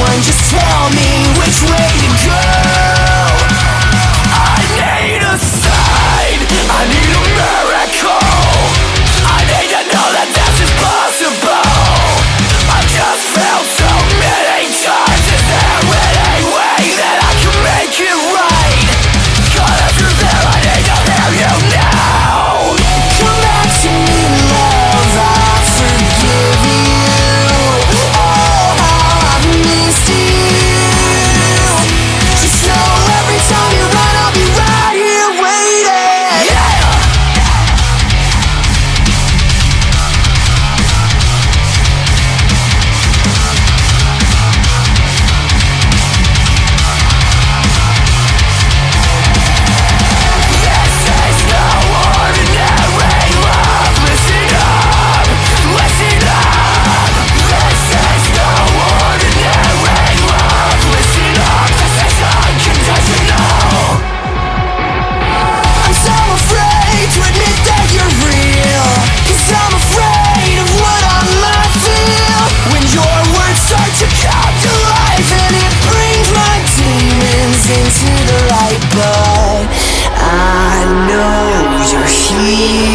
Someone just tell me which way to go.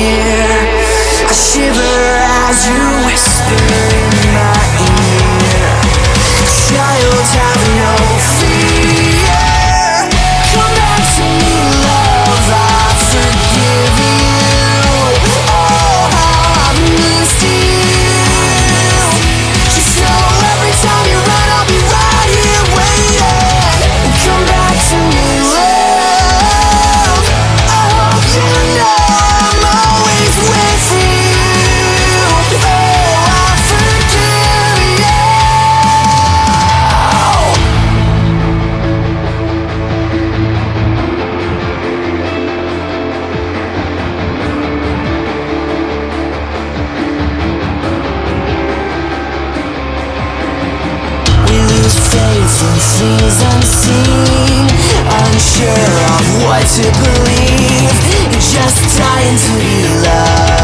I shiver as you whisper in my ear. Child faces unseen. Unsure of what to believe. You're just dying to be loved.